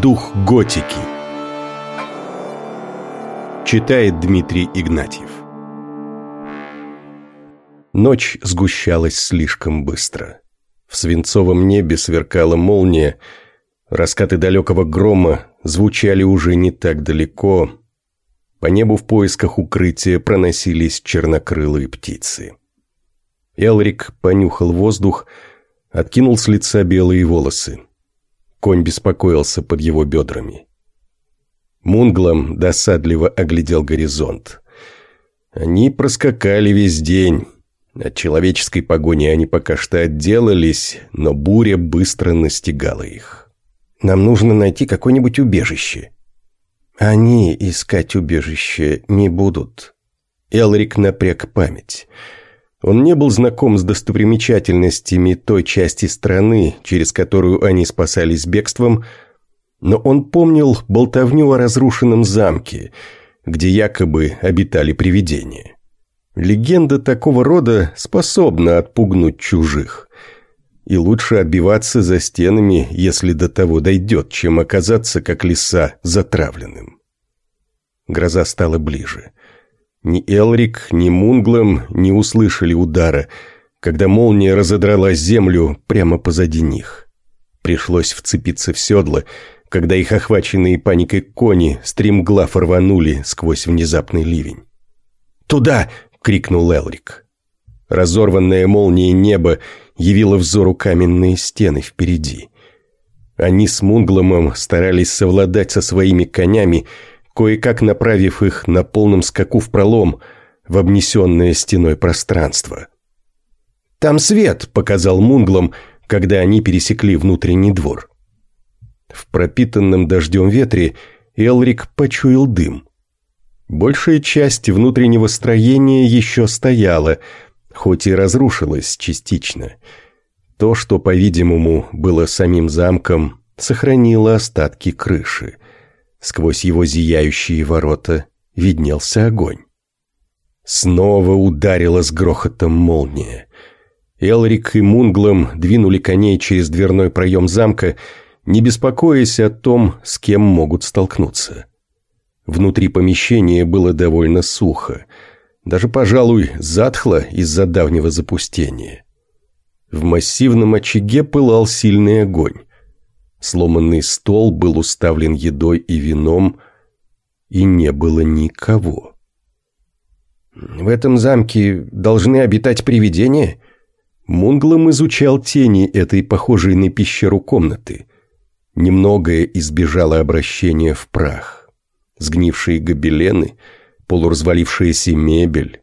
Дух готики. Читает Дмитрий Игнатьев. Ночь сгущалась слишком быстро. В свинцовом небе сверкала молния, раскаты далекого грома звучали уже не так далеко. По небу в поисках укрытия проносились чернокрылые птицы. Элрик понюхал воздух, откинул с лица белые волосы. Конь беспокоился под его бедрами. Мунглом досадливо оглядел горизонт. Они проскакали весь день. От человеческой погони они пока что отделались, но буря быстро настигала их. «Нам нужно найти какое-нибудь убежище». «Они искать убежище не будут». Элрик напряг память – он не был знаком с достопримечательностями той части страны, через которую они спасались бегством, но он помнил болтовню о разрушенном замке, где якобы обитали привидения. Легенда такого рода способна отпугнуть чужих. И лучше отбиваться за стенами, если до того дойдет, чем оказаться, как лиса, затравленным. Гроза стала ближе – ни Элрик, ни Мунглом не услышали удара, когда молния разодрала землю прямо позади них. Пришлось вцепиться в седло, когда их охваченные паникой кони стремглав рванули сквозь внезапный ливень. «Туда!» — крикнул Элрик. Разорванное молнией небо явило взору каменные стены впереди. Они с Мунгломом старались совладать со своими конями, кое-как направив их на полном скаку в пролом, в обнесенное стеной пространство. «Там свет!» – показал Мунглам, когда они пересекли внутренний двор. В пропитанном дождем ветре Элрик почуял дым. Большая часть внутреннего строения еще стояла, хоть и разрушилась частично. То, что, по-видимому, было самим замком, сохранило остатки крыши. Сквозь его зияющие ворота виднелся огонь. Снова ударила с грохотом молния. Элрик и Мунглом двинули коней через дверной проем замка, не беспокоясь о том, с кем могут столкнуться. Внутри помещения было довольно сухо, даже, пожалуй, затхло из-за давнего запустения. В массивном очаге пылал сильный огонь, Сломанный стол был уставлен едой и вином, и не было никого. «В этом замке должны обитать привидения?» Мунглом изучал тени этой похожей на пещеру комнаты. Немногое избежало обращения в прах. Сгнившие гобелены, полуразвалившаяся мебель.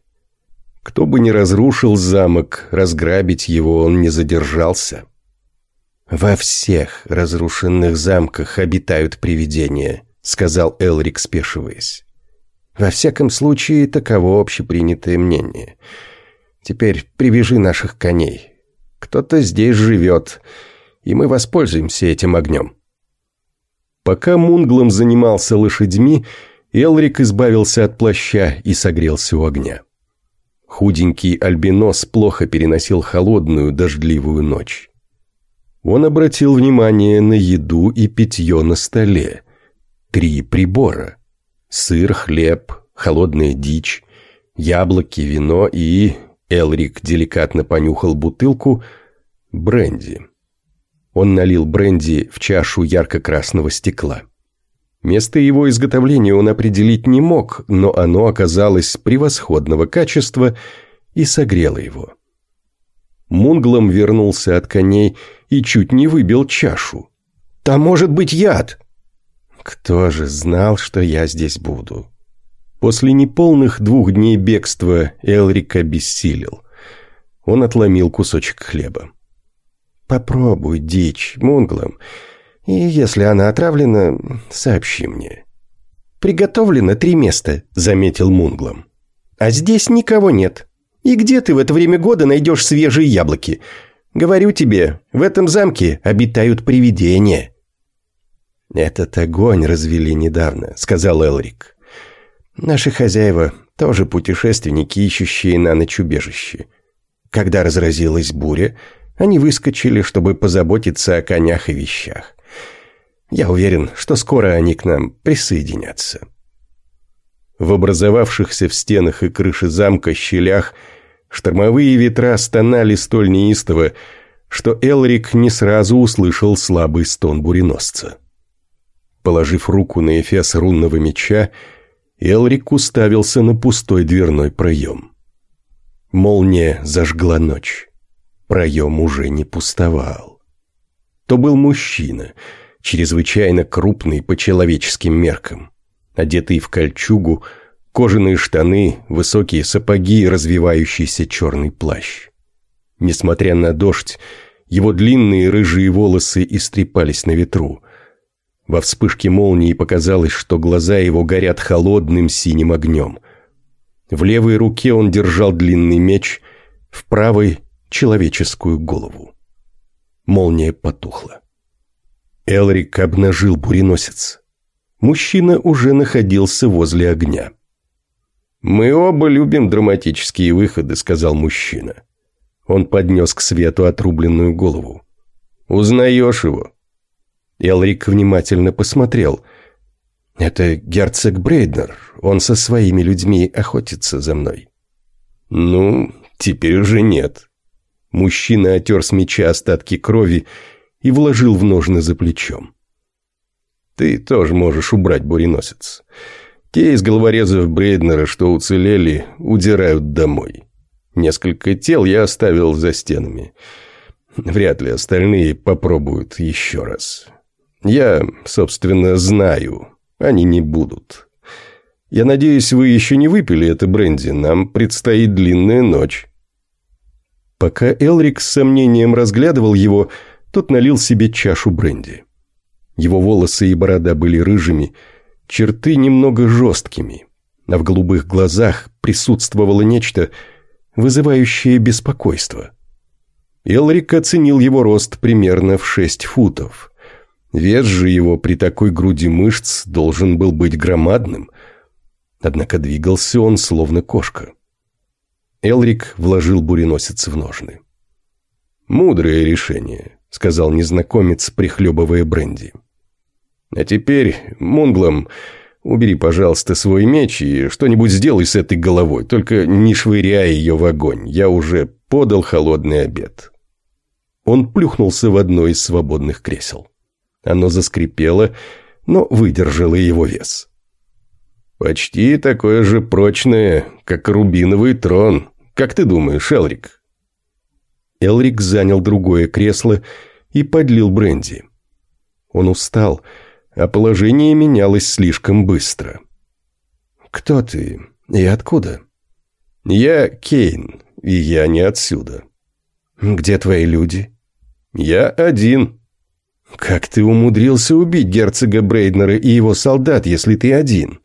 Кто бы ни разрушил замок, разграбить его он не задержался. «Во всех разрушенных замках обитают привидения», — сказал Элрик, спешиваясь. «Во всяком случае, таково общепринятое мнение. Теперь привяжи наших коней. Кто-то здесь живет, и мы воспользуемся этим огнем». Пока Мунглом занимался лошадьми, Элрик избавился от плаща и согрелся у огня. Худенький альбинос плохо переносил холодную дождливую ночь. Он обратил внимание на еду и питье на столе. Три прибора. Сыр, хлеб, холодная дичь, яблоки, вино и... Элрик деликатно понюхал бутылку бренди. Он налил бренди в чашу ярко-красного стекла. Место его изготовления он определить не мог, но оно оказалось превосходного качества и согрело его. Мунглом вернулся от коней и чуть не выбил чашу. «Там может быть яд!» «Кто же знал, что я здесь буду?» После неполных двух дней бегства Элрик обессилел. Он отломил кусочек хлеба. «Попробуй дичь, Мунглом, и если она отравлена, сообщи мне». «Приготовлено три места», — заметил Мунглом. «А здесь никого нет». И где ты в это время года найдешь свежие яблоки? Говорю тебе, в этом замке обитают привидения». «Этот огонь развели недавно», — сказал Элрик. «Наши хозяева тоже путешественники, ищущие на ночь убежище. Когда разразилась буря, они выскочили, чтобы позаботиться о конях и вещах. Я уверен, что скоро они к нам присоединятся». В образовавшихся в стенах и крыше замка щелях штормовые ветра стонали столь неистово, что Элрик не сразу услышал слабый стон буреносца. Положив руку на эфес рунного меча, Элрик уставился на пустой дверной проем. Молния зажгла ночь. Проем уже не пустовал. То был мужчина, чрезвычайно крупный по человеческим меркам одетый в кольчугу, кожаные штаны, высокие сапоги и развивающийся черный плащ. Несмотря на дождь, его длинные рыжие волосы истрепались на ветру. Во вспышке молнии показалось, что глаза его горят холодным синим огнем. В левой руке он держал длинный меч, в правой — человеческую голову. Молния потухла. Элрик обнажил буреносец. Мужчина уже находился возле огня. «Мы оба любим драматические выходы», — сказал мужчина. Он поднес к свету отрубленную голову. «Узнаешь его?» Элрик внимательно посмотрел. «Это герцог Брейднер. Он со своими людьми охотится за мной». «Ну, теперь уже нет». Мужчина отер с меча остатки крови и вложил в ножны за плечом. Ты тоже можешь убрать буреносец. Те из головорезов Брейднера, что уцелели, удирают домой. Несколько тел я оставил за стенами. Вряд ли остальные попробуют еще раз. Я, собственно, знаю. Они не будут. Я надеюсь, вы еще не выпили это бренди. Нам предстоит длинная ночь. Пока Элрик с сомнением разглядывал его, тот налил себе чашу бренди. Его волосы и борода были рыжими, черты немного жесткими, а в голубых глазах присутствовало нечто, вызывающее беспокойство. Элрик оценил его рост примерно в шесть футов. Вес же его при такой груди мышц должен был быть громадным, однако двигался он словно кошка. Элрик вложил буреносец в ножны. «Мудрое решение», — сказал незнакомец, прихлебывая бренди. А теперь, Мунглом, убери, пожалуйста, свой меч и что-нибудь сделай с этой головой, только не швыряй ее в огонь, я уже подал холодный обед». Он плюхнулся в одно из свободных кресел. Оно заскрипело, но выдержало его вес. «Почти такое же прочное, как рубиновый трон. Как ты думаешь, Элрик?» Элрик занял другое кресло и подлил бренди. Он устал, а положение менялось слишком быстро. «Кто ты и откуда?» «Я Кейн, и я не отсюда». «Где твои люди?» «Я один». «Как ты умудрился убить герцога Брейднера и его солдат, если ты один?»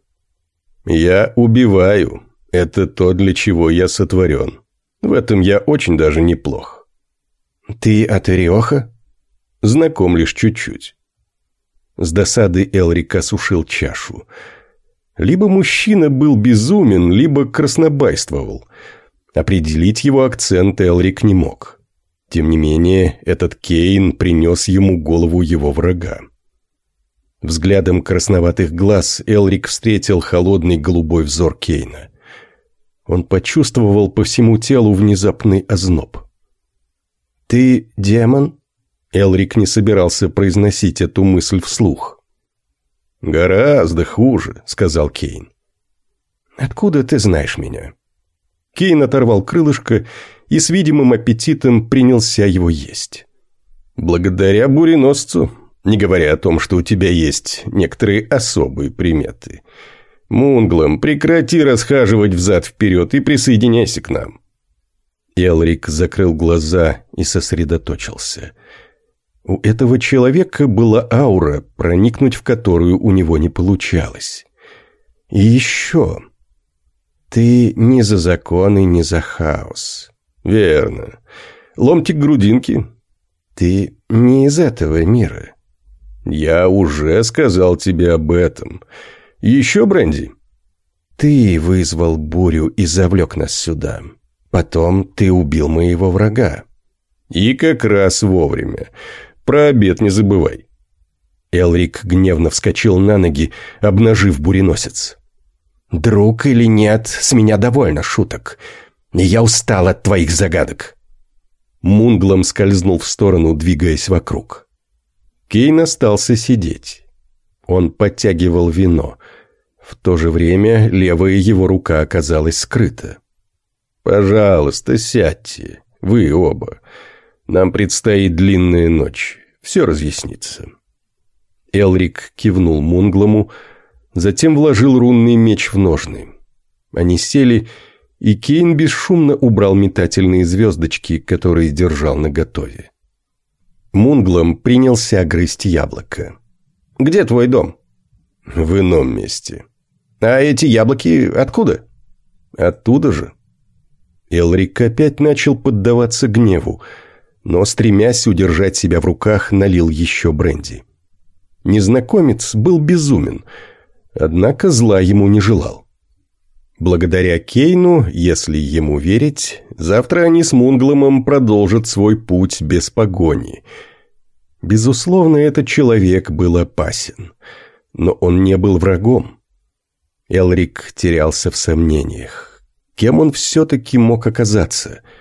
«Я убиваю. Это то, для чего я сотворен. В этом я очень даже неплох». «Ты от Ириоха?» «Знаком лишь чуть-чуть». С досады Элрик осушил чашу. Либо мужчина был безумен, либо краснобайствовал. Определить его акцент Элрик не мог. Тем не менее, этот Кейн принес ему голову его врага. Взглядом красноватых глаз Элрик встретил холодный голубой взор Кейна. Он почувствовал по всему телу внезапный озноб. «Ты демон?» Элрик не собирался произносить эту мысль вслух. «Гораздо хуже», — сказал Кейн. «Откуда ты знаешь меня?» Кейн оторвал крылышко и с видимым аппетитом принялся его есть. «Благодаря буреносцу, не говоря о том, что у тебя есть некоторые особые приметы. Мунглам, прекрати расхаживать взад-вперед и присоединяйся к нам». Элрик закрыл глаза и сосредоточился – у этого человека была аура, проникнуть в которую у него не получалось. И еще. Ты не за законы, не за хаос. Верно. Ломтик грудинки. Ты не из этого мира. Я уже сказал тебе об этом. Еще, бренди. Ты вызвал бурю и завлек нас сюда. Потом ты убил моего врага. И как раз вовремя. Про обед не забывай». Элрик гневно вскочил на ноги, обнажив буреносец. «Друг или нет, с меня довольно шуток. Я устал от твоих загадок». Мунглом скользнул в сторону, двигаясь вокруг. Кейн остался сидеть. Он подтягивал вино. В то же время левая его рука оказалась скрыта. «Пожалуйста, сядьте, вы оба. Нам предстоит длинная ночь. Все разъяснится». Элрик кивнул Мунглому, затем вложил рунный меч в ножны. Они сели, и Кейн бесшумно убрал метательные звездочки, которые держал наготове. Мунглом принялся грызть яблоко. «Где твой дом?» «В ином месте». «А эти яблоки откуда?» «Оттуда же». Элрик опять начал поддаваться гневу – но, стремясь удержать себя в руках, налил еще бренди. Незнакомец был безумен, однако зла ему не желал. Благодаря Кейну, если ему верить, завтра они с Мунгломом продолжат свой путь без погони. Безусловно, этот человек был опасен, но он не был врагом. Элрик терялся в сомнениях. Кем он все-таки мог оказаться –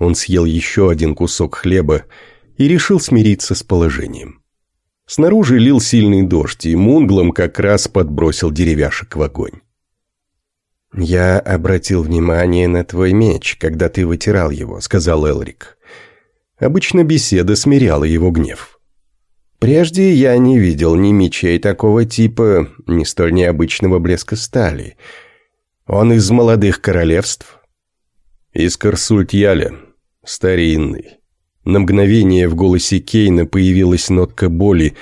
он съел еще один кусок хлеба и решил смириться с положением. Снаружи лил сильный дождь, и Мунглом как раз подбросил деревяшек в огонь. «Я обратил внимание на твой меч, когда ты вытирал его», — сказал Элрик. Обычно беседа смиряла его гнев. Прежде я не видел ни мечей такого типа, ни столь необычного блеска стали. Он из молодых королевств. Из Корсультьяля, старинный. На мгновение в голосе Кейна появилась нотка боли,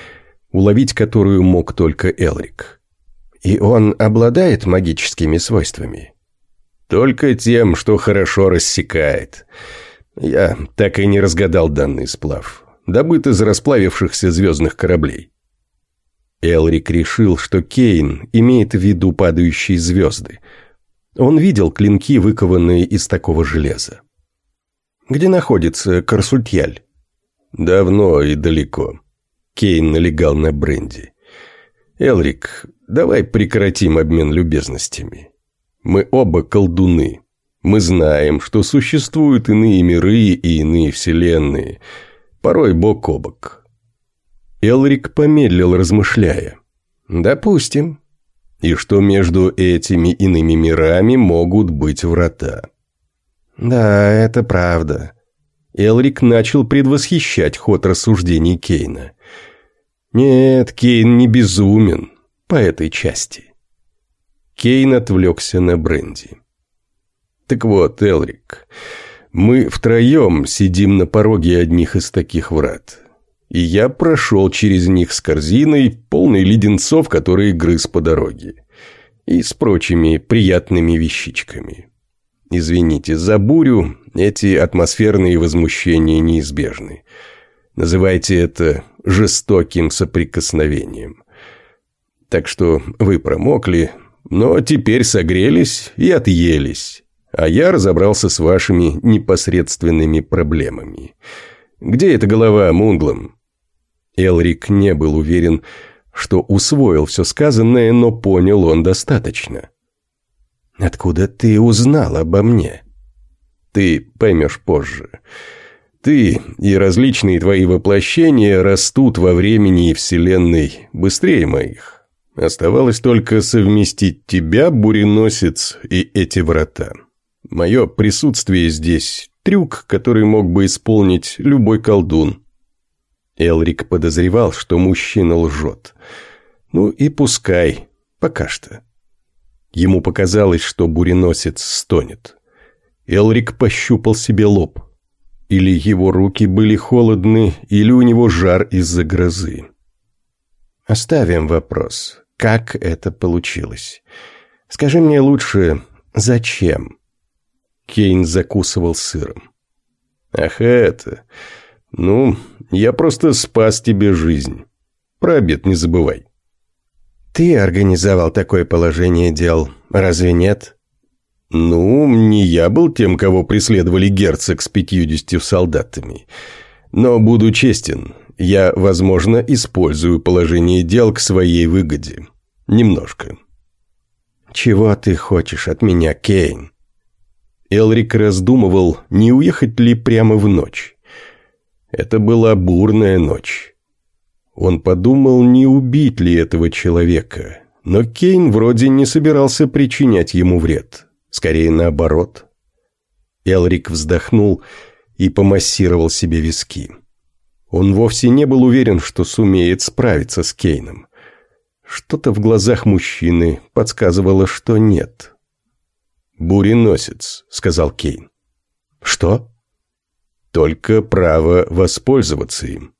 уловить которую мог только Элрик. «И он обладает магическими свойствами?» «Только тем, что хорошо рассекает. Я так и не разгадал данный сплав. Добыт из расплавившихся звездных кораблей». Элрик решил, что Кейн имеет в виду падающие звезды. Он видел клинки, выкованные из такого железа. Где находится Корсультьяль? Давно и далеко. Кейн налегал на бренди. Элрик, давай прекратим обмен любезностями. Мы оба колдуны. Мы знаем, что существуют иные миры и иные вселенные, порой бок о бок. Элрик помедлил, размышляя. «Допустим. И что между этими иными мирами могут быть врата?» Да, это правда. Элрик начал предвосхищать ход рассуждений Кейна. Нет, Кейн не безумен по этой части. Кейн отвлекся на бренди. Так вот, Элрик, мы втроем сидим на пороге одних из таких врат. И я прошел через них с корзиной, полной леденцов, которые грыз по дороге. И с прочими приятными вещичками. Извините, за бурю эти атмосферные возмущения неизбежны. Называйте это жестоким соприкосновением. Так что вы промокли, но теперь согрелись и отъелись. А я разобрался с вашими непосредственными проблемами. Где эта голова Мунглом? Элрик не был уверен, что усвоил все сказанное, но понял он достаточно. Откуда ты узнал обо мне? Ты поймешь позже. Ты и различные твои воплощения растут во времени и вселенной быстрее моих. Оставалось только совместить тебя, буреносец, и эти врата. Мое присутствие здесь – трюк, который мог бы исполнить любой колдун. Элрик подозревал, что мужчина лжет. Ну и пускай, пока что. Ему показалось, что буреносец стонет. Элрик пощупал себе лоб. Или его руки были холодны, или у него жар из-за грозы. Оставим вопрос, как это получилось. Скажи мне лучше, зачем? Кейн закусывал сыром. Ах, это... Ну, я просто спас тебе жизнь. Про обед не забывай. Ты организовал такое положение дел, разве нет? Ну, не я был тем, кого преследовали герцог с пятьюдесятью солдатами. Но буду честен, я, возможно, использую положение дел к своей выгоде. Немножко. Чего ты хочешь от меня, Кейн? Элрик раздумывал, не уехать ли прямо в ночь. Это была бурная ночь. Он подумал, не убить ли этого человека, но Кейн вроде не собирался причинять ему вред. Скорее наоборот. Элрик вздохнул и помассировал себе виски. Он вовсе не был уверен, что сумеет справиться с Кейном. Что-то в глазах мужчины подсказывало, что нет. «Буреносец», — сказал Кейн. «Что?» «Только право воспользоваться им».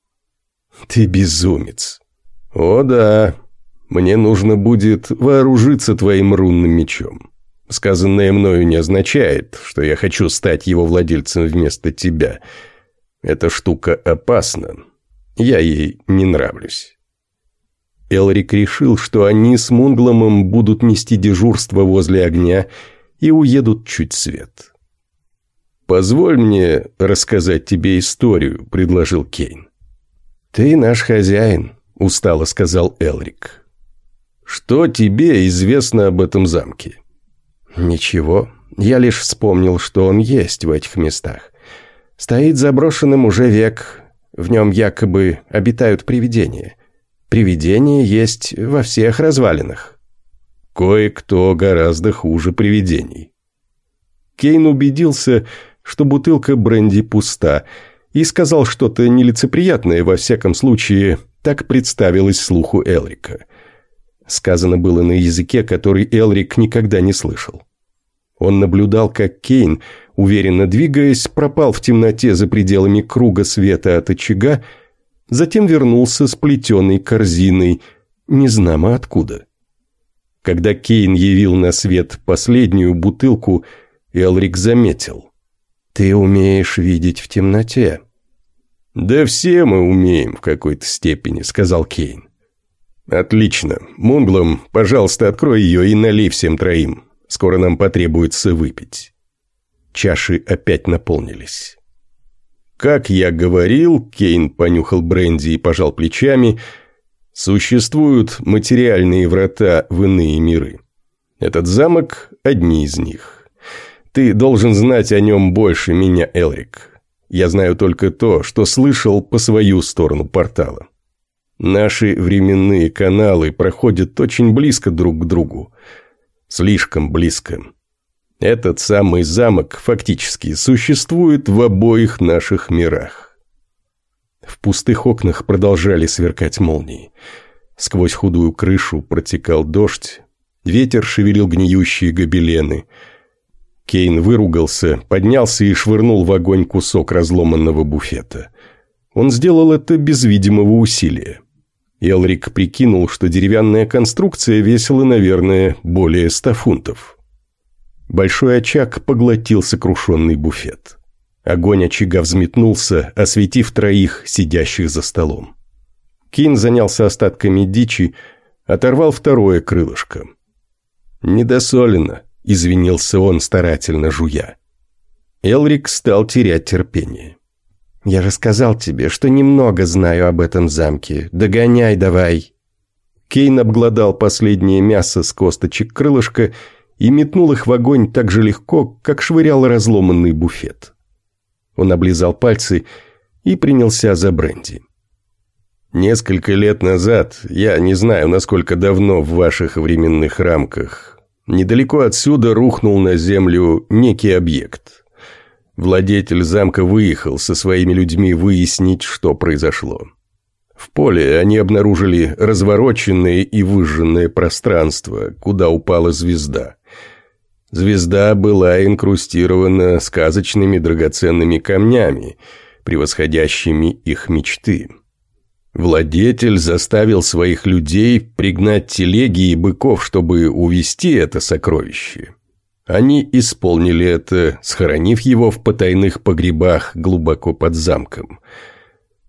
«Ты безумец!» «О да, мне нужно будет вооружиться твоим рунным мечом. Сказанное мною не означает, что я хочу стать его владельцем вместо тебя. Эта штука опасна. Я ей не нравлюсь». Элрик решил, что они с Мунгломом будут нести дежурство возле огня и уедут чуть свет. «Позволь мне рассказать тебе историю», — предложил Кейн. «Ты наш хозяин», – устало сказал Элрик. «Что тебе известно об этом замке?» «Ничего. Я лишь вспомнил, что он есть в этих местах. Стоит заброшенным уже век. В нем якобы обитают привидения. Привидения есть во всех развалинах». «Кое-кто гораздо хуже привидений». Кейн убедился, что бутылка бренди пуста – и сказал что-то нелицеприятное, во всяком случае, так представилось слуху Элрика. Сказано было на языке, который Элрик никогда не слышал. Он наблюдал, как Кейн, уверенно двигаясь, пропал в темноте за пределами круга света от очага, затем вернулся с плетеной корзиной, незнамо откуда. Когда Кейн явил на свет последнюю бутылку, Элрик заметил. Ты умеешь видеть в темноте». «Да все мы умеем в какой-то степени», — сказал Кейн. «Отлично. Мунглом, пожалуйста, открой ее и налей всем троим. Скоро нам потребуется выпить». Чаши опять наполнились. Как я говорил, Кейн понюхал бренди и пожал плечами, существуют материальные врата в иные миры. Этот замок – одни из них. Ты должен знать о нем больше меня, Элрик. Я знаю только то, что слышал по свою сторону портала. Наши временные каналы проходят очень близко друг к другу. Слишком близко. Этот самый замок фактически существует в обоих наших мирах. В пустых окнах продолжали сверкать молнии. Сквозь худую крышу протекал дождь, ветер шевелил гниющие гобелены – Кейн выругался, поднялся и швырнул в огонь кусок разломанного буфета. Он сделал это без видимого усилия. Элрик прикинул, что деревянная конструкция весила, наверное, более ста фунтов. Большой очаг поглотил сокрушенный буфет. Огонь очага взметнулся, осветив троих, сидящих за столом. Кейн занялся остатками дичи, оторвал второе крылышко. «Недосолено», — извинился он, старательно жуя. Элрик стал терять терпение. «Я же сказал тебе, что немного знаю об этом замке. Догоняй давай!» Кейн обглодал последнее мясо с косточек крылышка и метнул их в огонь так же легко, как швырял разломанный буфет. Он облизал пальцы и принялся за бренди. «Несколько лет назад, я не знаю, насколько давно в ваших временных рамках, Недалеко отсюда рухнул на землю некий объект. Владетель замка выехал со своими людьми выяснить, что произошло. В поле они обнаружили развороченное и выжженное пространство, куда упала звезда. Звезда была инкрустирована сказочными драгоценными камнями, превосходящими их мечты – Владетель заставил своих людей пригнать телеги и быков, чтобы увести это сокровище. Они исполнили это, схоронив его в потайных погребах глубоко под замком.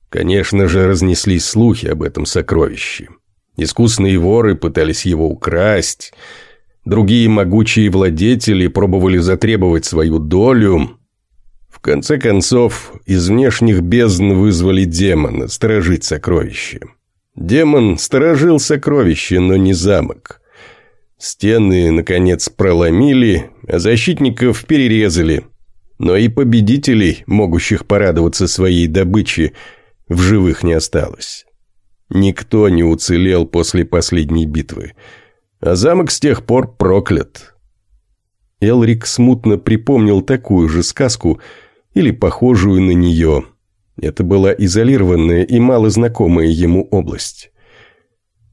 Конечно же, разнеслись слухи об этом сокровище. Искусные воры пытались его украсть, другие могучие владетели пробовали затребовать свою долю, в конце концов, из внешних бездн вызвали демона сторожить сокровище. Демон сторожил сокровище, но не замок. Стены, наконец, проломили, а защитников перерезали. Но и победителей, могущих порадоваться своей добыче, в живых не осталось. Никто не уцелел после последней битвы, а замок с тех пор проклят. Элрик смутно припомнил такую же сказку – или похожую на нее. Это была изолированная и малознакомая ему область.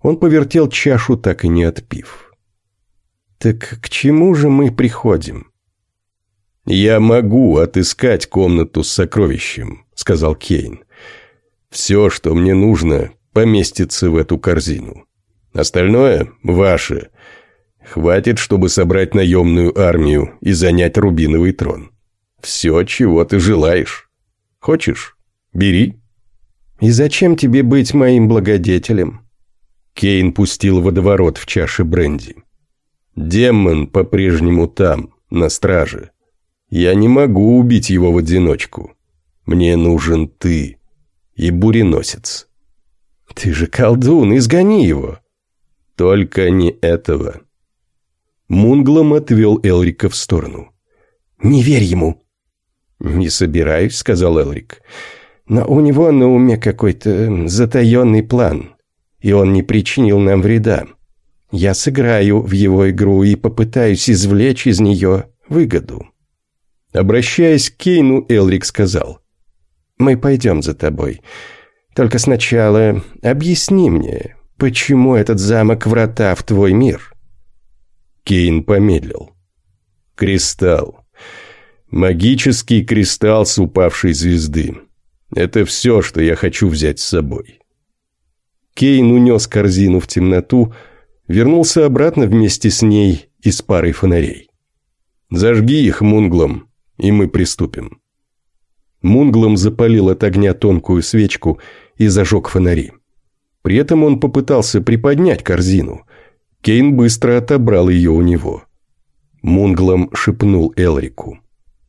Он повертел чашу, так и не отпив. «Так к чему же мы приходим?» «Я могу отыскать комнату с сокровищем», — сказал Кейн. «Все, что мне нужно, поместится в эту корзину. Остальное — ваше. Хватит, чтобы собрать наемную армию и занять рубиновый трон». Все, чего ты желаешь. Хочешь? Бери. И зачем тебе быть моим благодетелем? Кейн пустил водоворот в чаше бренди. Демон по-прежнему там, на страже. Я не могу убить его в одиночку. Мне нужен ты и буреносец. Ты же колдун, изгони его. Только не этого. Мунглом отвел Элрика в сторону. «Не верь ему!» «Не собираюсь», — сказал Элрик. «Но у него на уме какой-то затаенный план, и он не причинил нам вреда. Я сыграю в его игру и попытаюсь извлечь из нее выгоду». Обращаясь к Кейну, Элрик сказал. «Мы пойдем за тобой. Только сначала объясни мне, почему этот замок врата в твой мир?» Кейн помедлил. «Кристалл. Магический кристалл с упавшей звезды. Это все, что я хочу взять с собой. Кейн унес корзину в темноту, вернулся обратно вместе с ней и с парой фонарей. «Зажги их мунглом, и мы приступим». Мунглом запалил от огня тонкую свечку и зажег фонари. При этом он попытался приподнять корзину. Кейн быстро отобрал ее у него. Мунглом шепнул Элрику.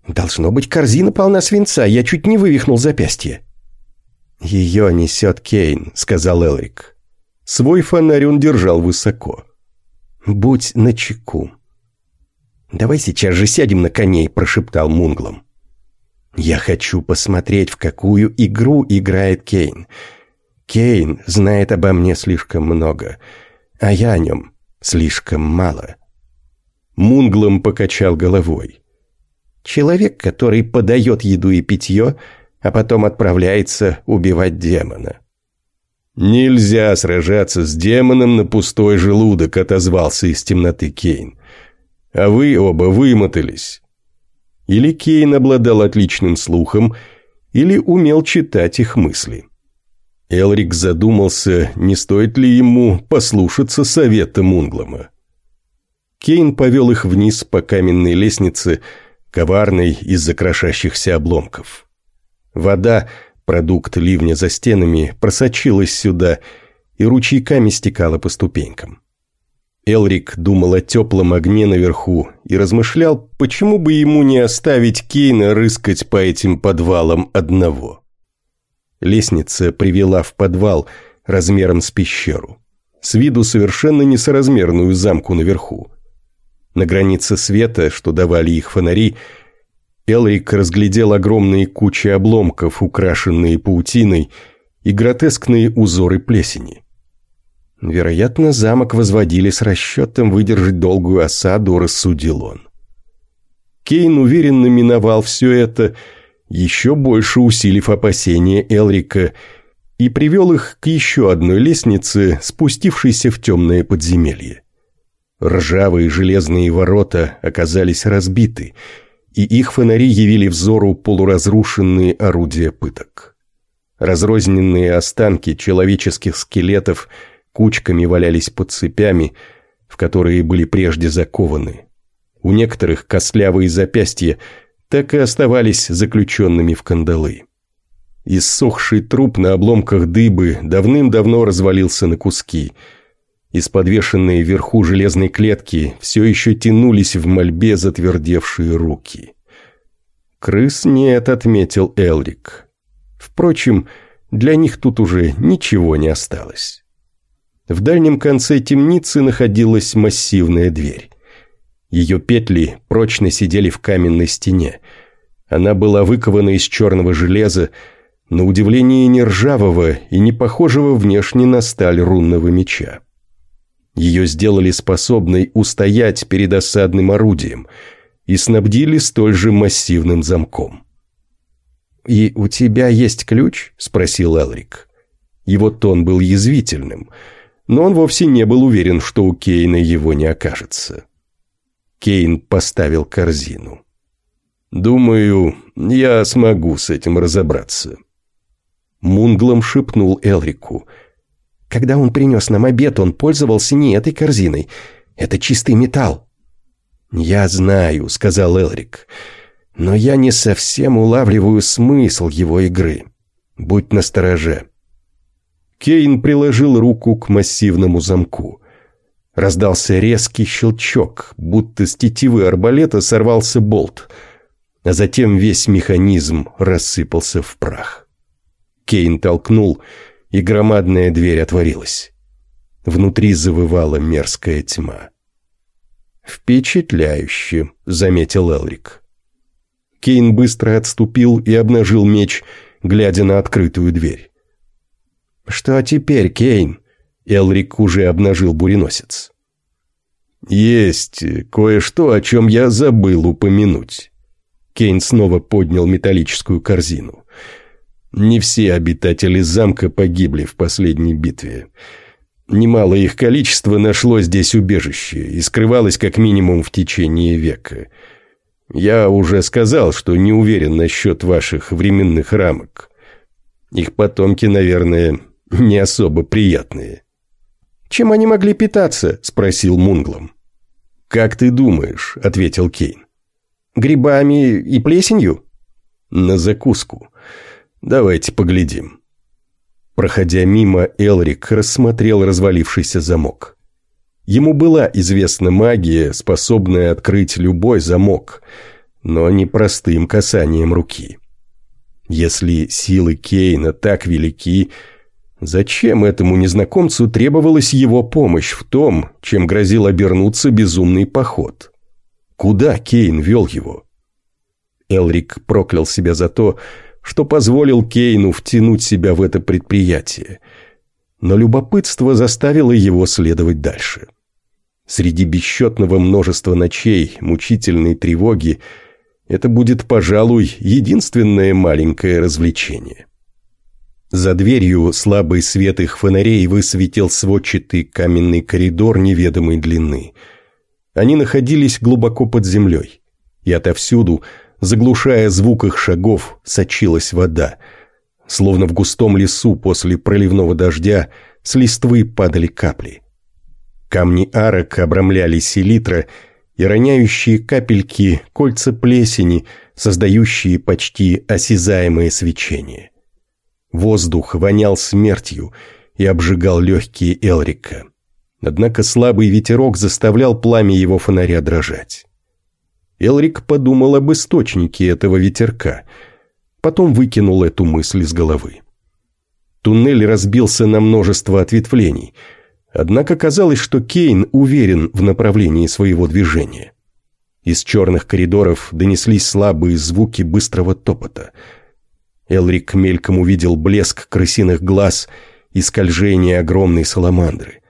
Должно быть, корзина полна свинца, я чуть не вывихнул запястье. «Ее несет Кейн», — сказал Элрик. Свой фонарь он держал высоко. «Будь начеку». «Давай сейчас же сядем на коней», — прошептал Мунглом. «Я хочу посмотреть, в какую игру играет Кейн. Кейн знает обо мне слишком много, а я о нем слишком мало». Мунглом покачал головой. Человек, который подает еду и питье, а потом отправляется убивать демона. «Нельзя сражаться с демоном на пустой желудок», — отозвался из темноты Кейн. «А вы оба вымотались». Или Кейн обладал отличным слухом, или умел читать их мысли. Элрик задумался, не стоит ли ему послушаться совета Мунглома. Кейн повел их вниз по каменной лестнице, — коварный из-за крошащихся обломков. Вода, продукт ливня за стенами, просочилась сюда и ручейками стекала по ступенькам. Элрик думал о теплом огне наверху и размышлял, почему бы ему не оставить Кейна рыскать по этим подвалам одного. Лестница привела в подвал размером с пещеру, с виду совершенно несоразмерную замку наверху. На границе света, что давали их фонари, Элрик разглядел огромные кучи обломков, украшенные паутиной, и гротескные узоры плесени. Вероятно, замок возводили с расчетом выдержать долгую осаду, рассудил он. Кейн уверенно миновал все это, еще больше усилив опасения Элрика, и привел их к еще одной лестнице, спустившейся в темное подземелье. Ржавые железные ворота оказались разбиты, и их фонари явили взору полуразрушенные орудия пыток. Разрозненные останки человеческих скелетов кучками валялись под цепями, в которые были прежде закованы. У некоторых костлявые запястья так и оставались заключенными в кандалы. Иссохший труп на обломках дыбы давным-давно развалился на куски – из подвешенной вверху железной клетки все еще тянулись в мольбе затвердевшие руки. Крыс нет, отметил Элрик. Впрочем, для них тут уже ничего не осталось. В дальнем конце темницы находилась массивная дверь. Ее петли прочно сидели в каменной стене. Она была выкована из черного железа, на удивление не ржавого и не похожего внешне на сталь рунного меча. Ее сделали способной устоять перед осадным орудием и снабдили столь же массивным замком. «И у тебя есть ключ?» – спросил Элрик. Его тон был язвительным, но он вовсе не был уверен, что у Кейна его не окажется. Кейн поставил корзину. «Думаю, я смогу с этим разобраться». Мунглом шепнул Элрику – когда он принес нам обед, он пользовался не этой корзиной. Это чистый металл». «Я знаю», — сказал Элрик, — «но я не совсем улавливаю смысл его игры. Будь настороже». Кейн приложил руку к массивному замку. Раздался резкий щелчок, будто с тетивы арбалета сорвался болт, а затем весь механизм рассыпался в прах. Кейн толкнул — и громадная дверь отворилась. Внутри завывала мерзкая тьма. «Впечатляюще», — заметил Элрик. Кейн быстро отступил и обнажил меч, глядя на открытую дверь. «Что теперь, Кейн?» — Элрик уже обнажил буреносец. «Есть кое-что, о чем я забыл упомянуть». Кейн снова поднял металлическую корзину — не все обитатели замка погибли в последней битве. Немало их количество нашло здесь убежище и скрывалось как минимум в течение века. Я уже сказал, что не уверен насчет ваших временных рамок. Их потомки, наверное, не особо приятные. «Чем они могли питаться?» – спросил Мунглом. «Как ты думаешь?» – ответил Кейн. «Грибами и плесенью?» «На закуску». Давайте поглядим». Проходя мимо, Элрик рассмотрел развалившийся замок. Ему была известна магия, способная открыть любой замок, но не простым касанием руки. Если силы Кейна так велики, зачем этому незнакомцу требовалась его помощь в том, чем грозил обернуться безумный поход? Куда Кейн вел его? Элрик проклял себя за то, что что позволил Кейну втянуть себя в это предприятие. Но любопытство заставило его следовать дальше. Среди бесчетного множества ночей, мучительной тревоги, это будет, пожалуй, единственное маленькое развлечение. За дверью слабый свет их фонарей высветил сводчатый каменный коридор неведомой длины. Они находились глубоко под землей, и отовсюду – заглушая звук их шагов, сочилась вода. Словно в густом лесу после проливного дождя с листвы падали капли. Камни арок обрамляли селитра и роняющие капельки кольца плесени, создающие почти осязаемое свечение. Воздух вонял смертью и обжигал легкие Элрика. Однако слабый ветерок заставлял пламя его фонаря дрожать. Элрик подумал об источнике этого ветерка. Потом выкинул эту мысль из головы. Туннель разбился на множество ответвлений. Однако казалось, что Кейн уверен в направлении своего движения. Из черных коридоров донеслись слабые звуки быстрого топота. Элрик мельком увидел блеск крысиных глаз и скольжение огромной саламандры –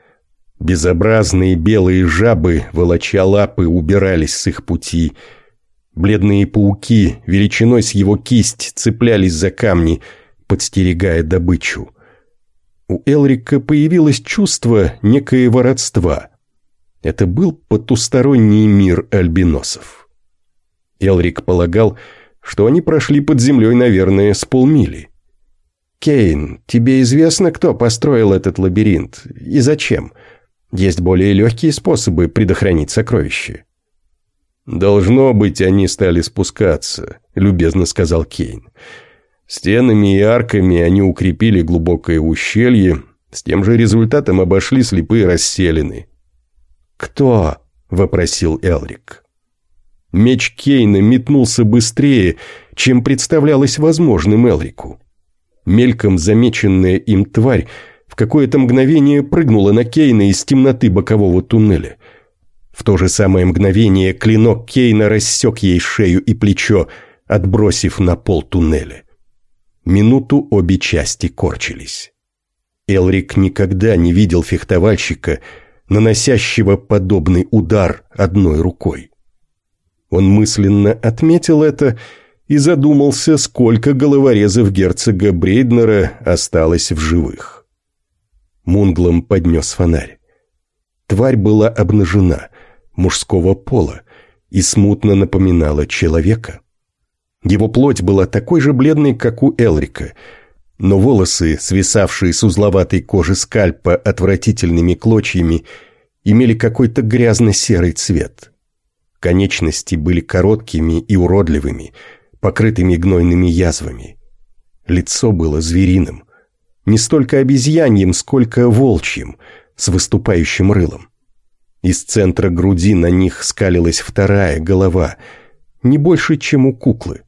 Безобразные белые жабы, волоча лапы, убирались с их пути. Бледные пауки, величиной с его кисть, цеплялись за камни, подстерегая добычу. У Элрика появилось чувство некоего родства. Это был потусторонний мир альбиносов. Элрик полагал, что они прошли под землей, наверное, с полмили. «Кейн, тебе известно, кто построил этот лабиринт и зачем?» Есть более легкие способы предохранить сокровища. «Должно быть, они стали спускаться», – любезно сказал Кейн. «Стенами и арками они укрепили глубокое ущелье, с тем же результатом обошли слепые расселены». «Кто?» – вопросил Элрик. Меч Кейна метнулся быстрее, чем представлялось возможным Элрику. Мельком замеченная им тварь какое-то мгновение прыгнула на Кейна из темноты бокового туннеля. В то же самое мгновение клинок Кейна рассек ей шею и плечо, отбросив на пол туннеля. Минуту обе части корчились. Элрик никогда не видел фехтовальщика, наносящего подобный удар одной рукой. Он мысленно отметил это и задумался, сколько головорезов герцога Брейднера осталось в живых. Мунглом поднес фонарь. Тварь была обнажена, мужского пола, и смутно напоминала человека. Его плоть была такой же бледной, как у Элрика, но волосы, свисавшие с узловатой кожи скальпа отвратительными клочьями, имели какой-то грязно-серый цвет. Конечности были короткими и уродливыми, покрытыми гнойными язвами. Лицо было звериным, не столько обезьяньим, сколько волчьим, с выступающим рылом. Из центра груди на них скалилась вторая голова, не больше, чем у куклы.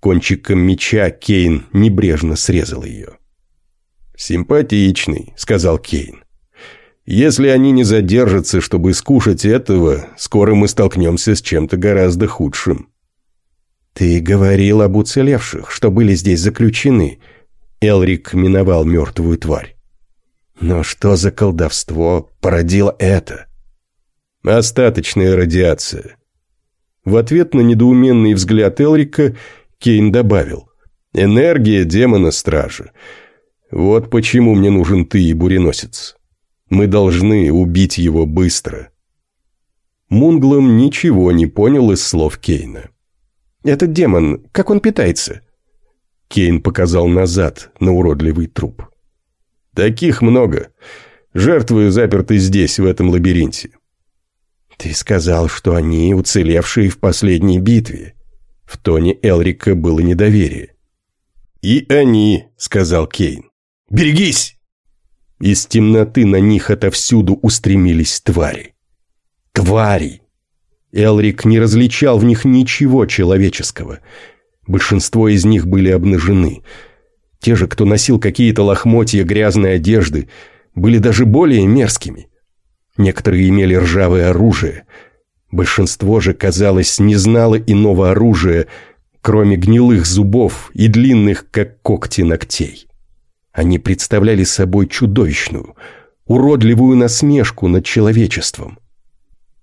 Кончиком меча Кейн небрежно срезал ее. «Симпатичный», — сказал Кейн. «Если они не задержатся, чтобы скушать этого, скоро мы столкнемся с чем-то гораздо худшим». «Ты говорил об уцелевших, что были здесь заключены», Элрик миновал мертвую тварь. Но что за колдовство породило это? Остаточная радиация. В ответ на недоуменный взгляд Элрика Кейн добавил. Энергия демона-стража. Вот почему мне нужен ты и буреносец. Мы должны убить его быстро. Мунглом ничего не понял из слов Кейна. «Этот демон, как он питается?» Кейн показал назад на уродливый труп. «Таких много. Жертвы заперты здесь, в этом лабиринте». «Ты сказал, что они уцелевшие в последней битве». В тоне Элрика было недоверие. «И они», — сказал Кейн. «Берегись!» Из темноты на них отовсюду устремились твари. Твари! Элрик не различал в них ничего человеческого — Большинство из них были обнажены. Те же, кто носил какие-то лохмотья грязной одежды, были даже более мерзкими. Некоторые имели ржавое оружие. Большинство же, казалось, не знало иного оружия, кроме гнилых зубов и длинных, как когти, ногтей. Они представляли собой чудовищную, уродливую насмешку над человечеством –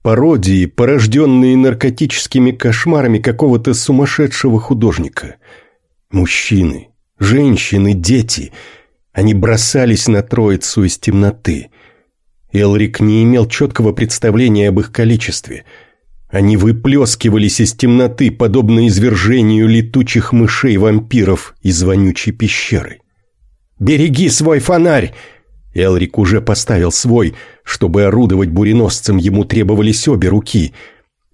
пародии, порожденные наркотическими кошмарами какого-то сумасшедшего художника. Мужчины, женщины, дети. Они бросались на троицу из темноты. Элрик не имел четкого представления об их количестве. Они выплескивались из темноты, подобно извержению летучих мышей-вампиров из вонючей пещеры. «Береги свой фонарь!» Элрик уже поставил свой. Чтобы орудовать буреносцем, ему требовались обе руки.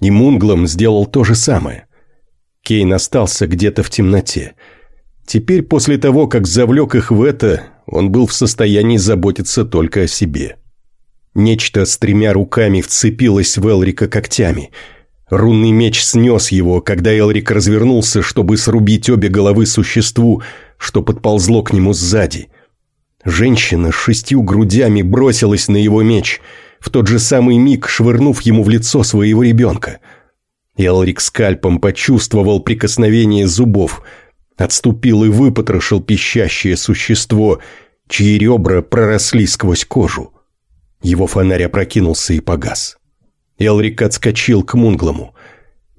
И Мунглом сделал то же самое. Кейн остался где-то в темноте. Теперь, после того, как завлек их в это, он был в состоянии заботиться только о себе. Нечто с тремя руками вцепилось в Элрика когтями. Рунный меч снес его, когда Элрик развернулся, чтобы срубить обе головы существу, что подползло к нему сзади. Женщина с шестью грудями бросилась на его меч, в тот же самый миг швырнув ему в лицо своего ребенка. Элрик скальпом почувствовал прикосновение зубов, отступил и выпотрошил пищащее существо, чьи ребра проросли сквозь кожу. Его фонарь опрокинулся и погас. Элрик отскочил к Мунглому.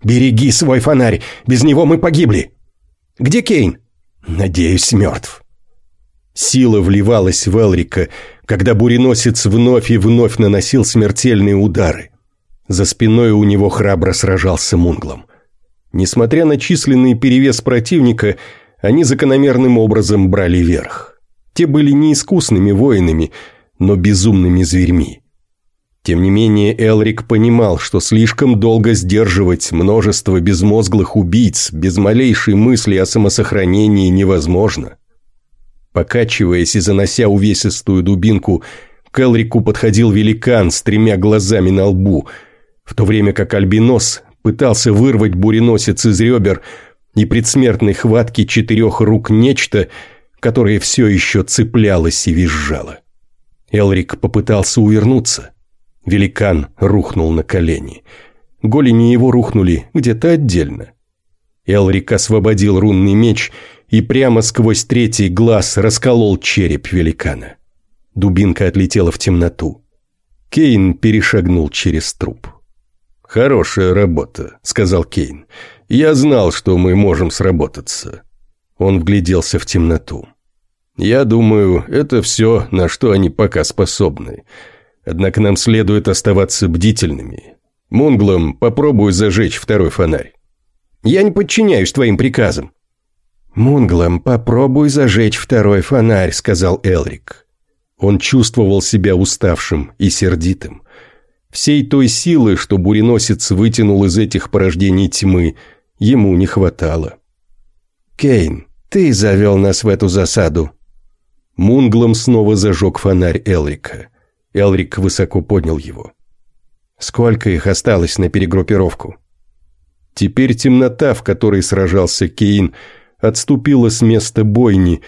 «Береги свой фонарь! Без него мы погибли!» «Где Кейн?» «Надеюсь, мертв». Сила вливалась в Элрика, когда буреносец вновь и вновь наносил смертельные удары. За спиной у него храбро сражался Мунглом. Несмотря на численный перевес противника, они закономерным образом брали верх. Те были неискусными воинами, но безумными зверьми. Тем не менее, Элрик понимал, что слишком долго сдерживать множество безмозглых убийц без малейшей мысли о самосохранении невозможно – Покачиваясь и занося увесистую дубинку, к Элрику подходил великан с тремя глазами на лбу, в то время как альбинос пытался вырвать буреносец из ребер и предсмертной хватки четырех рук нечто, которое все еще цеплялось и визжало. Элрик попытался увернуться. Великан рухнул на колени. Голени его рухнули где-то отдельно. Элрик освободил рунный меч и прямо сквозь третий глаз расколол череп великана. Дубинка отлетела в темноту. Кейн перешагнул через труп. «Хорошая работа», — сказал Кейн. «Я знал, что мы можем сработаться». Он вгляделся в темноту. «Я думаю, это все, на что они пока способны. Однако нам следует оставаться бдительными. Мунглом попробую зажечь второй фонарь». «Я не подчиняюсь твоим приказам», Мунглам, попробуй зажечь второй фонарь», — сказал Элрик. Он чувствовал себя уставшим и сердитым. Всей той силы, что буреносец вытянул из этих порождений тьмы, ему не хватало. «Кейн, ты завел нас в эту засаду!» Мунглом снова зажег фонарь Элрика. Элрик высоко поднял его. «Сколько их осталось на перегруппировку?» Теперь темнота, в которой сражался Кейн, — отступила с места бойни,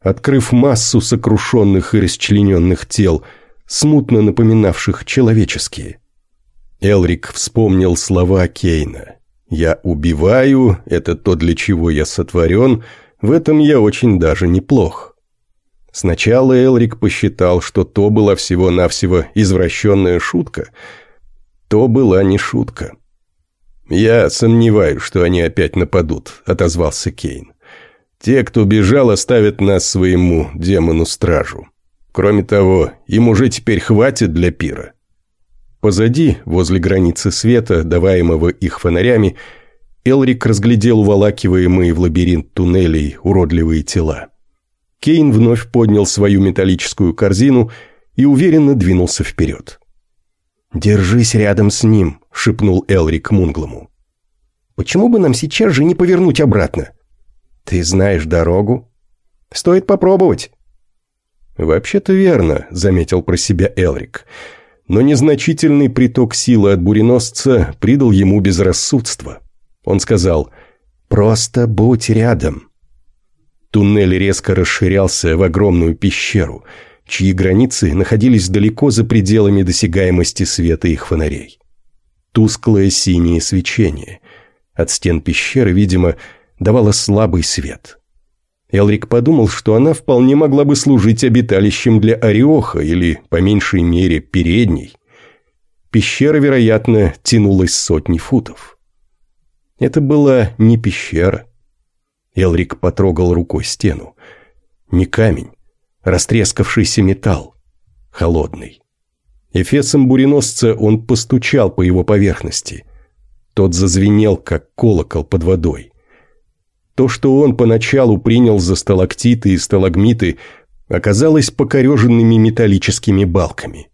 открыв массу сокрушенных и расчлененных тел, смутно напоминавших человеческие. Элрик вспомнил слова Кейна. «Я убиваю, это то, для чего я сотворен, в этом я очень даже неплох». Сначала Элрик посчитал, что то была всего-навсего извращенная шутка. То была не шутка. «Я сомневаюсь, что они опять нападут», — отозвался Кейн. Те, кто бежал, оставят нас своему демону-стражу. Кроме того, им уже теперь хватит для пира. Позади, возле границы света, даваемого их фонарями, Элрик разглядел уволакиваемые в лабиринт туннелей уродливые тела. Кейн вновь поднял свою металлическую корзину и уверенно двинулся вперед. «Держись рядом с ним», — шепнул Элрик Мунглому. «Почему бы нам сейчас же не повернуть обратно?» «Ты знаешь дорогу?» «Стоит попробовать». «Вообще-то верно», — заметил про себя Элрик. Но незначительный приток силы от буреносца придал ему безрассудство. Он сказал «Просто будь рядом». Туннель резко расширялся в огромную пещеру, чьи границы находились далеко за пределами досягаемости света их фонарей. Тусклое синее свечение. От стен пещеры, видимо, давала слабый свет. Элрик подумал, что она вполне могла бы служить обиталищем для Ореоха или, по меньшей мере, передней. Пещера, вероятно, тянулась сотни футов. Это была не пещера. Элрик потрогал рукой стену. Не камень, растрескавшийся металл, холодный. Эфесом буреносца он постучал по его поверхности. Тот зазвенел, как колокол под водой. То, что он поначалу принял за сталактиты и сталагмиты, оказалось покореженными металлическими балками.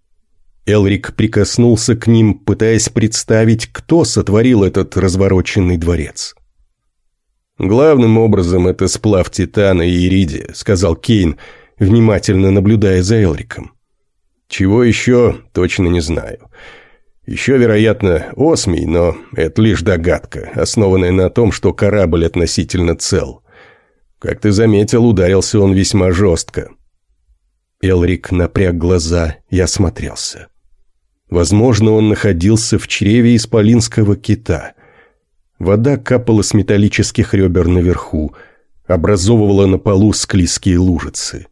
Элрик прикоснулся к ним, пытаясь представить, кто сотворил этот развороченный дворец. «Главным образом это сплав Титана и Иридия», — сказал Кейн, внимательно наблюдая за Элриком. «Чего еще, точно не знаю. Еще, вероятно, осмий, но это лишь догадка, основанная на том, что корабль относительно цел. Как ты заметил, ударился он весьма жестко. Элрик напряг глаза и осмотрелся. Возможно, он находился в чреве исполинского кита. Вода капала с металлических ребер наверху, образовывала на полу склизкие лужицы.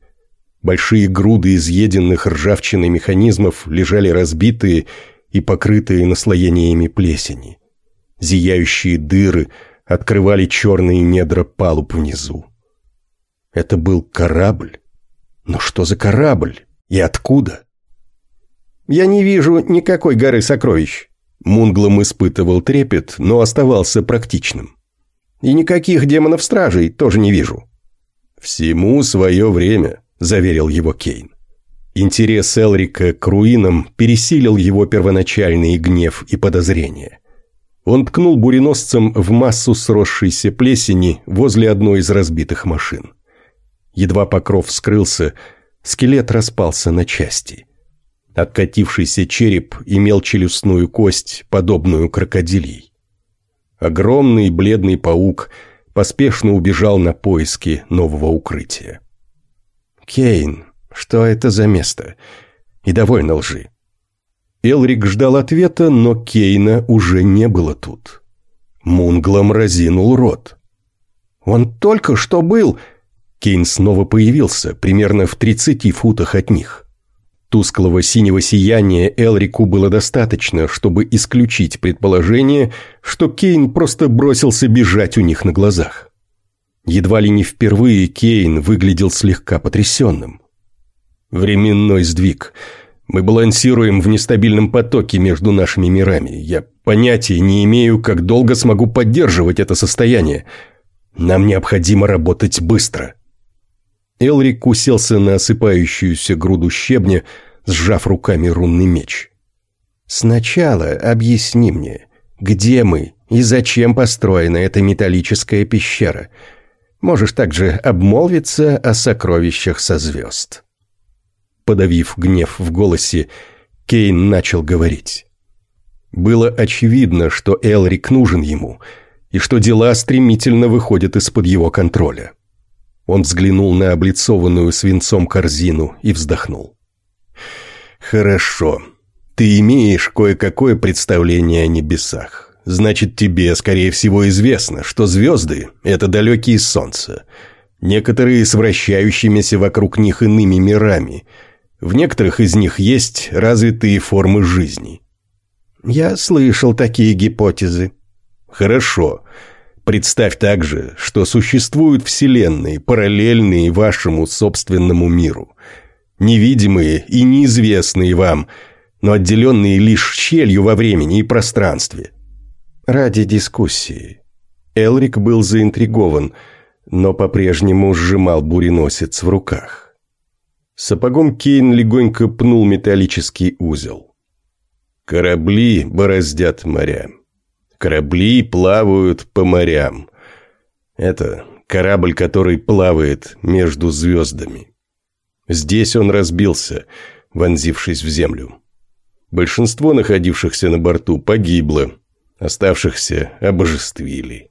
Большие груды изъеденных ржавчиной механизмов лежали разбитые и покрытые наслоениями плесени. Зияющие дыры открывали черные недра палуб внизу. Это был корабль? Но что за корабль? И откуда? «Я не вижу никакой горы сокровищ». Мунглом испытывал трепет, но оставался практичным. «И никаких демонов-стражей тоже не вижу». «Всему свое время», – заверил его Кейн. Интерес Элрика к руинам пересилил его первоначальный гнев и подозрение. Он ткнул буреносцем в массу сросшейся плесени возле одной из разбитых машин. Едва покров скрылся, скелет распался на части. Откатившийся череп имел челюстную кость, подобную крокодилей. Огромный бледный паук поспешно убежал на поиски нового укрытия. Кейн, что это за место? И довольно лжи. Элрик ждал ответа, но Кейна уже не было тут. Мунглом разинул рот. «Он только что был...» Кейн снова появился, примерно в 30 футах от них. Тусклого синего сияния Элрику было достаточно, чтобы исключить предположение, что Кейн просто бросился бежать у них на глазах. Едва ли не впервые Кейн выглядел слегка потрясенным – Временной сдвиг. Мы балансируем в нестабильном потоке между нашими мирами. Я понятия не имею, как долго смогу поддерживать это состояние. Нам необходимо работать быстро. Элрик уселся на осыпающуюся груду щебня, сжав руками рунный меч. «Сначала объясни мне, где мы и зачем построена эта металлическая пещера?» можешь также обмолвиться о сокровищах со звезд. Подавив гнев в голосе, Кейн начал говорить. Было очевидно, что Элрик нужен ему, и что дела стремительно выходят из-под его контроля. Он взглянул на облицованную свинцом корзину и вздохнул. «Хорошо. Ты имеешь кое-какое представление о небесах. Значит, тебе, скорее всего, известно, что звезды – это далекие солнца, некоторые с вращающимися вокруг них иными мирами – в некоторых из них есть развитые формы жизни. Я слышал такие гипотезы. Хорошо. Представь также, что существуют вселенные, параллельные вашему собственному миру. Невидимые и неизвестные вам, но отделенные лишь щелью во времени и пространстве. Ради дискуссии. Элрик был заинтригован, но по-прежнему сжимал буреносец в руках. Сапогом Кейн легонько пнул металлический узел. «Корабли бороздят моря. Корабли плавают по морям. Это корабль, который плавает между звездами». Здесь он разбился, вонзившись в землю. Большинство находившихся на борту погибло, оставшихся обожествили.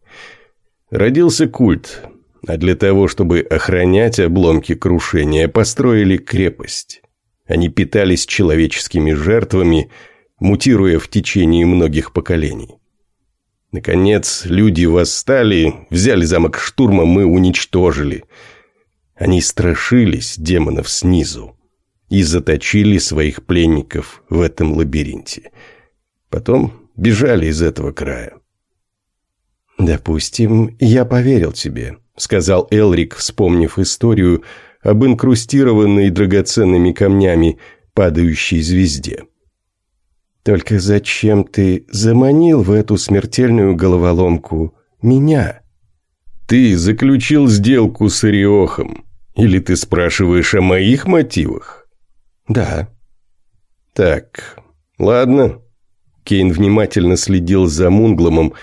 Родился культ – а для того, чтобы охранять обломки крушения, построили крепость. Они питались человеческими жертвами, мутируя в течение многих поколений. Наконец, люди восстали, взяли замок штурмом и уничтожили. Они страшились демонов снизу и заточили своих пленников в этом лабиринте. Потом бежали из этого края. «Допустим, я поверил тебе», – сказал Элрик, вспомнив историю об инкрустированной драгоценными камнями падающей звезде. «Только зачем ты заманил в эту смертельную головоломку меня?» «Ты заключил сделку с Ириохом. Или ты спрашиваешь о моих мотивах?» «Да». «Так, ладно». Кейн внимательно следил за Мунгломом,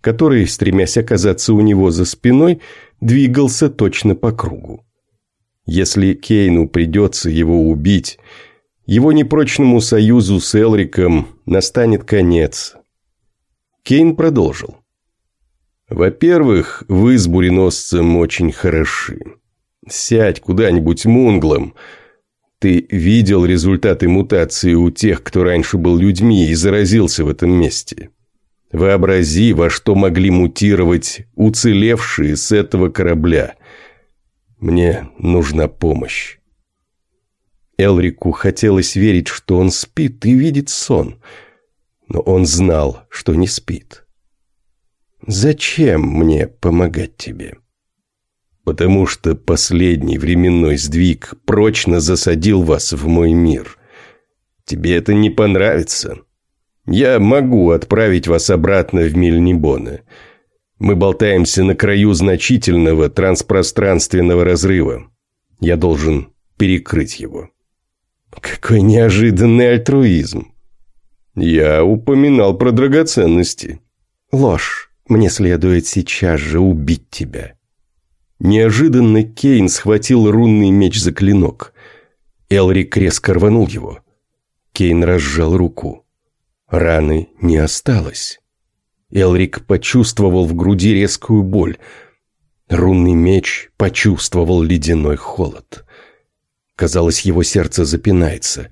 который, стремясь оказаться у него за спиной, двигался точно по кругу. Если Кейну придется его убить, его непрочному союзу с Элриком настанет конец. Кейн продолжил. «Во-первых, вы с буреносцем очень хороши. Сядь куда-нибудь мунглом. Ты видел результаты мутации у тех, кто раньше был людьми и заразился в этом месте. Вообрази, во что могли мутировать уцелевшие с этого корабля. Мне нужна помощь. Элрику хотелось верить, что он спит и видит сон, но он знал, что не спит. «Зачем мне помогать тебе?» «Потому что последний временной сдвиг прочно засадил вас в мой мир. Тебе это не понравится». Я могу отправить вас обратно в Мельнибона. Мы болтаемся на краю значительного транспространственного разрыва. Я должен перекрыть его. Какой неожиданный альтруизм. Я упоминал про драгоценности. Ложь. Мне следует сейчас же убить тебя. Неожиданно Кейн схватил рунный меч за клинок. Элрик резко рванул его. Кейн разжал руку. Раны не осталось. Элрик почувствовал в груди резкую боль. Рунный меч почувствовал ледяной холод. Казалось, его сердце запинается.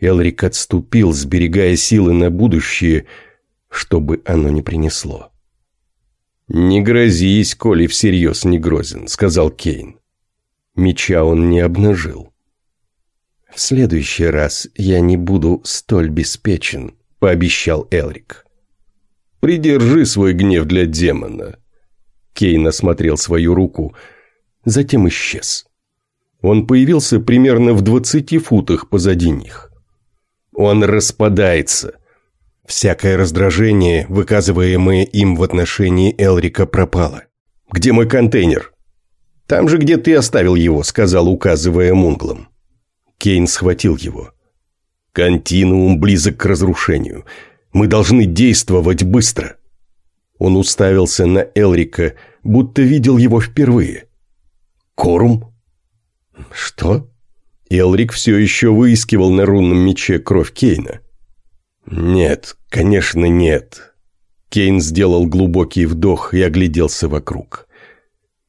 Элрик отступил, сберегая силы на будущее, чтобы оно не принесло. «Не грозись, коли всерьез не грозен», — сказал Кейн. Меча он не обнажил. «В следующий раз я не буду столь беспечен», – пообещал Элрик. «Придержи свой гнев для демона». Кейн осмотрел свою руку, затем исчез. Он появился примерно в двадцати футах позади них. Он распадается. Всякое раздражение, выказываемое им в отношении Элрика, пропало. «Где мой контейнер?» «Там же, где ты оставил его», – сказал, указывая мунглом. Кейн схватил его. Континуум близок к разрушению. Мы должны действовать быстро. Он уставился на Элрика, будто видел его впервые. Корум? Что? Элрик все еще выискивал на рунном мече кровь Кейна. Нет, конечно, нет. Кейн сделал глубокий вдох и огляделся вокруг.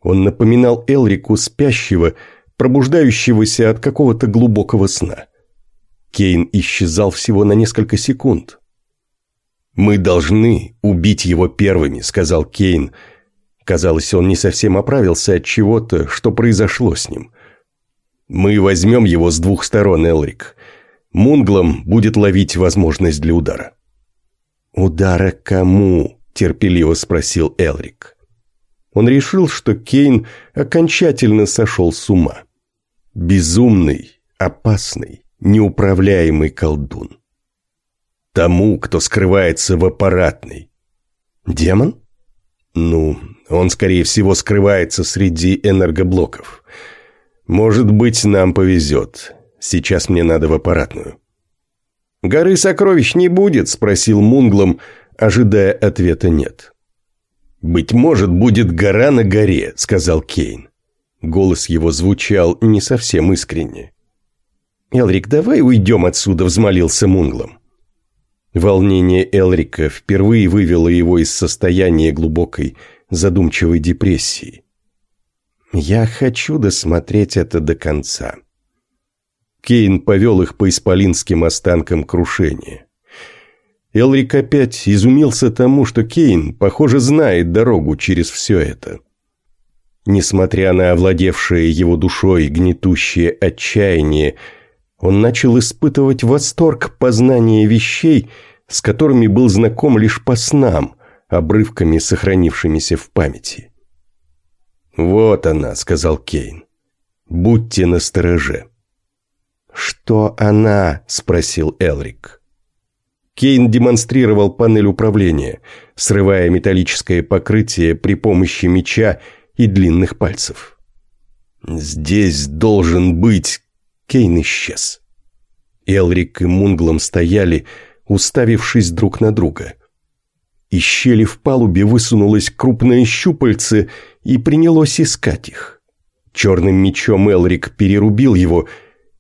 Он напоминал Элрику спящего, пробуждающегося от какого-то глубокого сна – Кейн исчезал всего на несколько секунд. «Мы должны убить его первыми», — сказал Кейн. Казалось, он не совсем оправился от чего-то, что произошло с ним. «Мы возьмем его с двух сторон, Элрик. Мунглам будет ловить возможность для удара». «Удара кому?» – терпеливо спросил Элрик. Он решил, что Кейн окончательно сошел с ума. Безумный, опасный, неуправляемый колдун. Тому, кто скрывается в аппаратной. Демон? Ну, он, скорее всего, скрывается среди энергоблоков. Может быть, нам повезет. Сейчас мне надо в аппаратную. «Горы сокровищ не будет?» – спросил Мунглом, ожидая ответа «нет». «Быть может, будет гора на горе», – сказал Кейн. Голос его звучал не совсем искренне. «Элрик, давай уйдем отсюда», – взмолился Мунглом. Волнение Элрика впервые вывело его из состояния глубокой задумчивой депрессии. «Я хочу досмотреть это до конца». Кейн повел их по исполинским останкам крушения. Элрик опять изумился тому, что Кейн, похоже, знает дорогу через все это. Несмотря на овладевшее его душой гнетущее отчаяние, он начал испытывать восторг познания вещей, с которыми был знаком лишь по снам, обрывками, сохранившимися в памяти. «Вот она», — сказал Кейн. «Будьте настороже». «Что она?» — спросил Элрик. Кейн демонстрировал панель управления, срывая металлическое покрытие при помощи меча и длинных пальцев. «Здесь должен быть Кейн исчез. Элрик и Мунглом стояли, уставившись друг на друга. Из щели в палубе высунулось крупное щупальце и принялось искать их. Черным мечом Элрик перерубил его,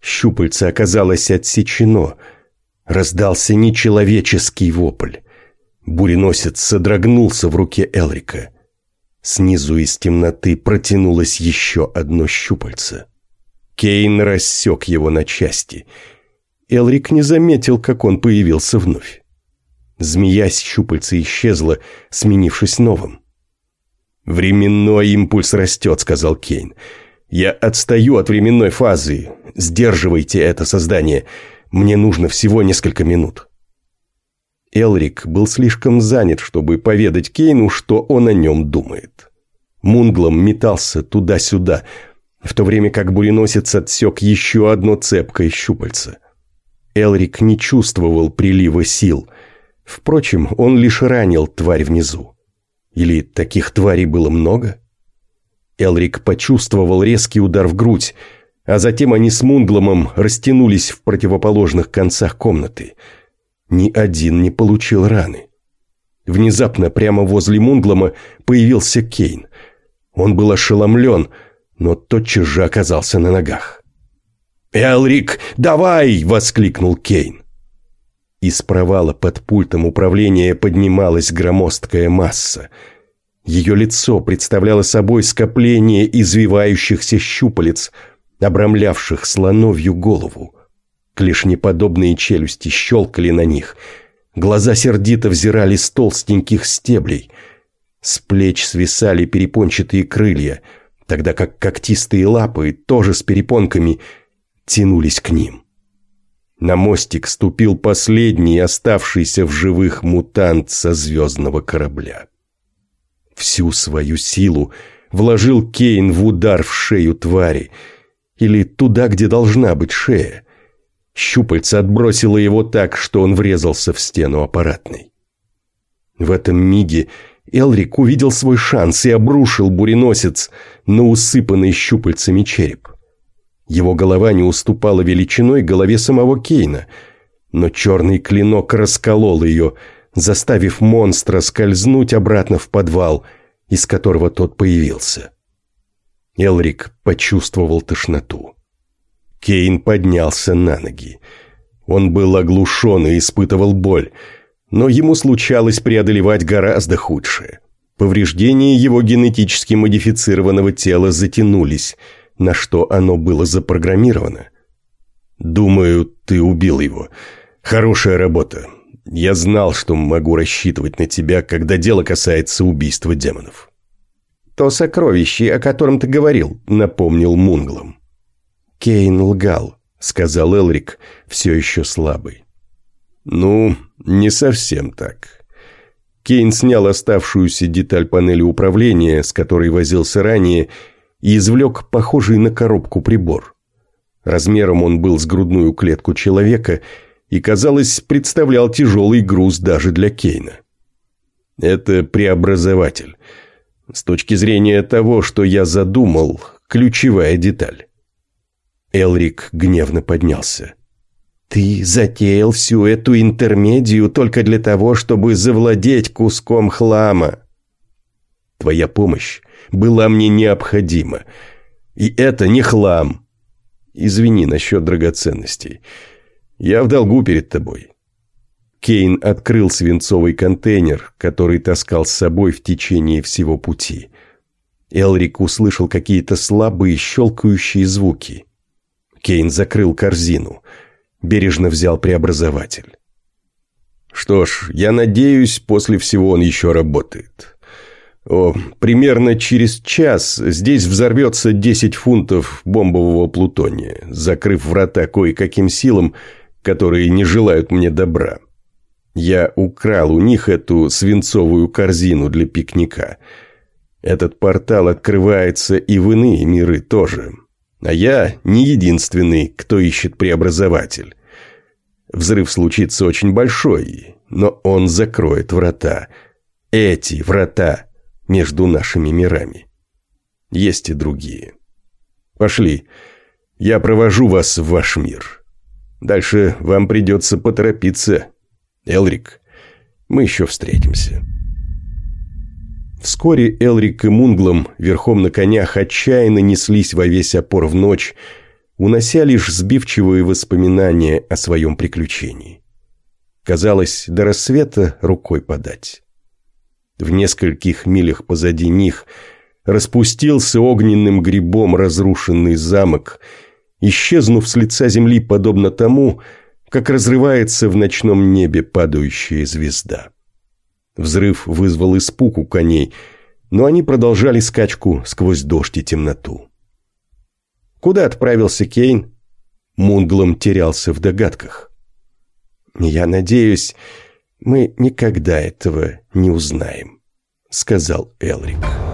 щупальце оказалось отсечено. Раздался нечеловеческий вопль. Буреносец содрогнулся в руке Элрика. Снизу из темноты протянулось еще одно щупальце. Кейн рассек его на части. Элрик не заметил, как он появился вновь. Змея с щупальца исчезла, сменившись новым. «Временной импульс растет», — сказал Кейн. «Я отстаю от временной фазы. Сдерживайте это создание. Мне нужно всего несколько минут». Элрик был слишком занят, чтобы поведать Кейну, что он о нем думает. Мунглом метался туда-сюда, в то время как буреносец отсек еще одно цепкое щупальце. Элрик не чувствовал прилива сил. Впрочем, он лишь ранил тварь внизу. Или таких тварей было много? Элрик почувствовал резкий удар в грудь, а затем они с Мундломом растянулись в противоположных концах комнаты. Ни один не получил раны. Внезапно прямо возле Мундлома появился Кейн. Он был ошеломлен – но тотчас же оказался на ногах. «Элрик, давай!» – воскликнул Кейн. Из провала под пультом управления поднималась громоздкая масса. Ее лицо представляло собой скопление извивающихся щупалец, обрамлявших слоновью голову. Клешнеподобные челюсти щелкали на них. Глаза сердито взирали с толстеньких стеблей. С плеч свисали перепончатые крылья – тогда как когтистые лапы, тоже с перепонками, тянулись к ним. На мостик ступил последний оставшийся в живых мутант со звездного корабля. Всю свою силу вложил Кейн в удар в шею твари, или туда, где должна быть шея. Щупальце отбросило его так, что он врезался в стену аппаратной. В этом миге Элрик увидел свой шанс и обрушил буреносец на усыпанный щупальцами череп. Его голова не уступала величиной голове самого Кейна, но черный клинок расколол ее, заставив монстра скользнуть обратно в подвал, из которого тот появился. Элрик почувствовал тошноту. Кейн поднялся на ноги. Он был оглушен и испытывал боль – но ему случалось преодолевать гораздо худшее. Повреждения его генетически модифицированного тела затянулись, на что оно было запрограммировано. «Думаю, ты убил его. Хорошая работа. Я знал, что могу рассчитывать на тебя, когда дело касается убийства демонов». «То сокровище, о котором ты говорил», — напомнил Мунглом. «Кейн лгал», — сказал Элрик, все еще слабый. Ну, не совсем так. Кейн снял оставшуюся деталь панели управления, с которой возился ранее, и извлек похожий на коробку прибор. Размером он был с грудную клетку человека и, казалось, представлял тяжелый груз даже для Кейна. Это преобразователь. С точки зрения того, что я задумал, ключевая деталь. Элрик гневно поднялся. Ты затеял всю эту интермедию только для того, чтобы завладеть куском хлама. Твоя помощь была мне необходима. И это не хлам. Извини насчет драгоценностей. Я в долгу перед тобой. Кейн открыл свинцовый контейнер, который таскал с собой в течение всего пути. Элрик услышал какие-то слабые щелкающие звуки. Кейн закрыл корзину –– бережно взял преобразователь. «Что ж, я надеюсь, после всего он еще работает». О, примерно через час здесь взорвется 10 фунтов бомбового плутония, закрыв врата кое-каким силам, которые не желают мне добра. Я украл у них эту свинцовую корзину для пикника. Этот портал открывается и в иные миры тоже. А я не единственный, кто ищет преобразователь. Взрыв случится очень большой, но он закроет врата. Эти врата между нашими мирами. Есть и другие. Пошли. Я провожу вас в ваш мир. Дальше вам придется поторопиться. Элрик, мы еще встретимся». Вскоре Элрик и Мунглом верхом на конях отчаянно неслись во весь опор в ночь, унося лишь сбивчивые воспоминания о своем приключении. Казалось, до рассвета рукой подать. В нескольких милях позади них распустился огненным грибом разрушенный замок, исчезнув с лица земли подобно тому, как разрывается в ночном небе падающая звезда. Взрыв вызвал испуг у коней, но они продолжали скачку сквозь дождь и темноту. Куда отправился Кейн? Мунглом терялся в догадках. «Я надеюсь, мы никогда этого не узнаем», — сказал Элрик. «Элрик».